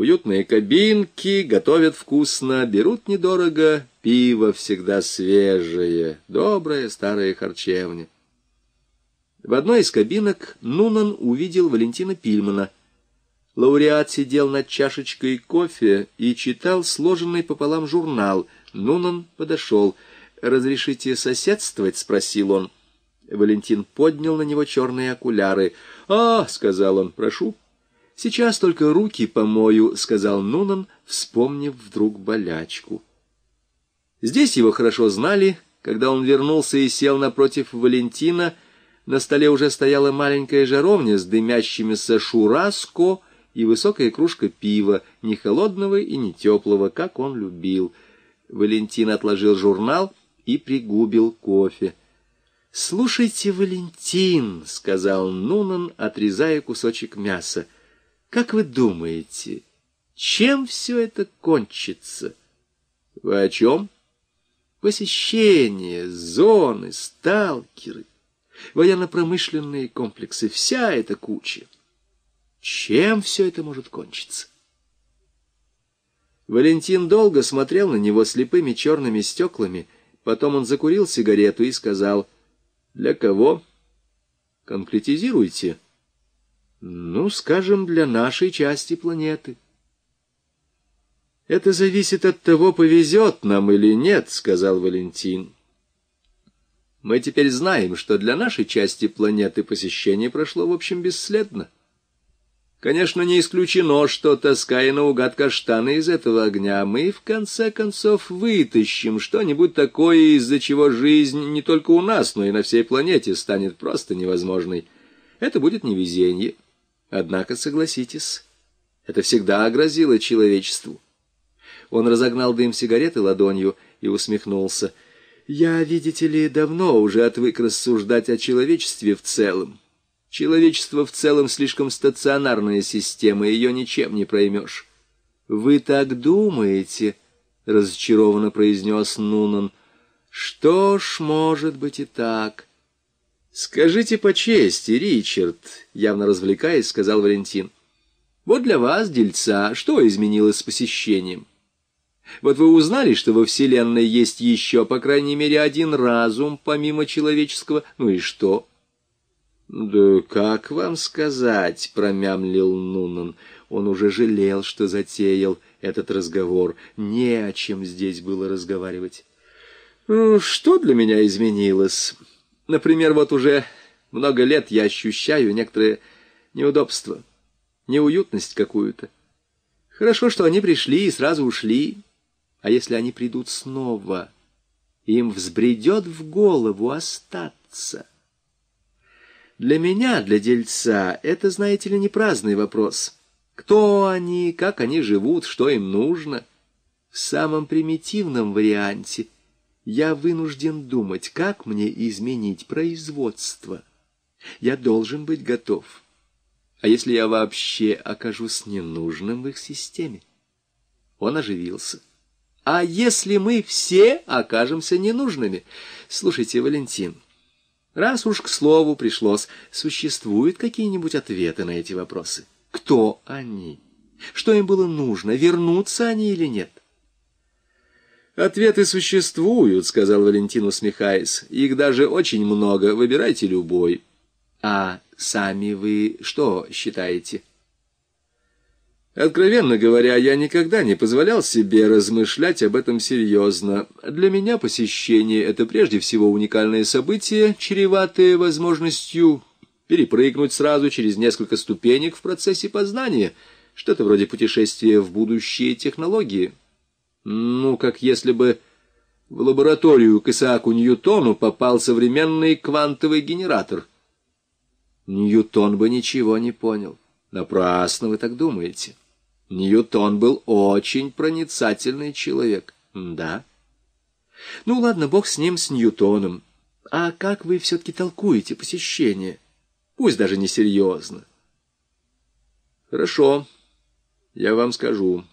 Уютные кабинки, готовят вкусно, берут недорого, пиво всегда свежее, добрая старая харчевня. В одной из кабинок Нунан увидел Валентина Пильмана. Лауреат сидел над чашечкой кофе и читал сложенный пополам журнал. Нунан подошел. «Разрешите соседствовать?» — спросил он. Валентин поднял на него черные окуляры. «А, — сказал он, — прошу». «Сейчас только руки помою», — сказал Нунан, вспомнив вдруг болячку. Здесь его хорошо знали. Когда он вернулся и сел напротив Валентина, на столе уже стояла маленькая жаровня с дымящимися шураско и высокая кружка пива, не холодного и не теплого, как он любил. Валентин отложил журнал и пригубил кофе. «Слушайте, Валентин», — сказал Нунан, отрезая кусочек мяса, — «как вы думаете, чем все это кончится?» «Вы о чем?» «Посещение, зоны, сталкеры, военно-промышленные комплексы, вся эта куча. Чем все это может кончиться?» Валентин долго смотрел на него слепыми черными стеклами, потом он закурил сигарету и сказал — для кого? Конкретизируйте. Ну, скажем, для нашей части планеты. Это зависит от того, повезет нам или нет, сказал Валентин. Мы теперь знаем, что для нашей части планеты посещение прошло, в общем, бесследно. Конечно, не исключено, что, таская наугад каштаны из этого огня, мы, в конце концов, вытащим что-нибудь такое, из-за чего жизнь не только у нас, но и на всей планете станет просто невозможной. Это будет невезение. Однако, согласитесь, это всегда грозило человечеству. Он разогнал дым сигареты ладонью и усмехнулся. «Я, видите ли, давно уже отвык рассуждать о человечестве в целом. Человечество в целом слишком стационарная система, ее ничем не проймешь. «Вы так думаете?» — разочарованно произнес Нунан. «Что ж, может быть и так». «Скажите по чести, Ричард», — явно развлекаясь, сказал Валентин. «Вот для вас, дельца, что изменилось с посещением? Вот вы узнали, что во Вселенной есть еще, по крайней мере, один разум, помимо человеческого. Ну и что?» «Да как вам сказать?» — промямлил Нунан. Он уже жалел, что затеял этот разговор. Не о чем здесь было разговаривать. «Ну, «Что для меня изменилось? Например, вот уже много лет я ощущаю некоторое неудобство, неуютность какую-то. Хорошо, что они пришли и сразу ушли. А если они придут снова, им взбредет в голову остаться?» Для меня, для дельца, это, знаете ли, не праздный вопрос. Кто они, как они живут, что им нужно? В самом примитивном варианте я вынужден думать, как мне изменить производство. Я должен быть готов. А если я вообще окажусь ненужным в их системе? Он оживился. А если мы все окажемся ненужными? Слушайте, Валентин, Раз уж к слову пришлось, существуют какие-нибудь ответы на эти вопросы? Кто они? Что им было нужно? Вернутся они или нет? «Ответы существуют», — сказал Валентин, усмехаясь. «Их даже очень много. Выбирайте любой». «А сами вы что считаете?» Откровенно говоря, я никогда не позволял себе размышлять об этом серьезно. Для меня посещение — это прежде всего уникальное событие, чреватое возможностью перепрыгнуть сразу через несколько ступенек в процессе познания, что-то вроде путешествия в будущие технологии. Ну, как если бы в лабораторию к Исааку Ньютону попал современный квантовый генератор. Ньютон бы ничего не понял. Напрасно вы так думаете. Ньютон был очень проницательный человек. Да. Ну ладно, бог с ним, с Ньютоном. А как вы все-таки толкуете посещение? Пусть даже несерьезно. Хорошо, я вам скажу.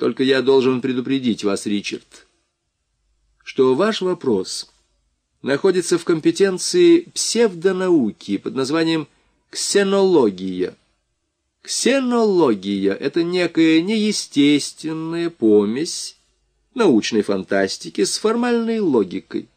Только я должен предупредить вас, Ричард, что ваш вопрос находится в компетенции псевдонауки под названием ксенология. Ксенология — это некая неестественная помесь научной фантастики с формальной логикой.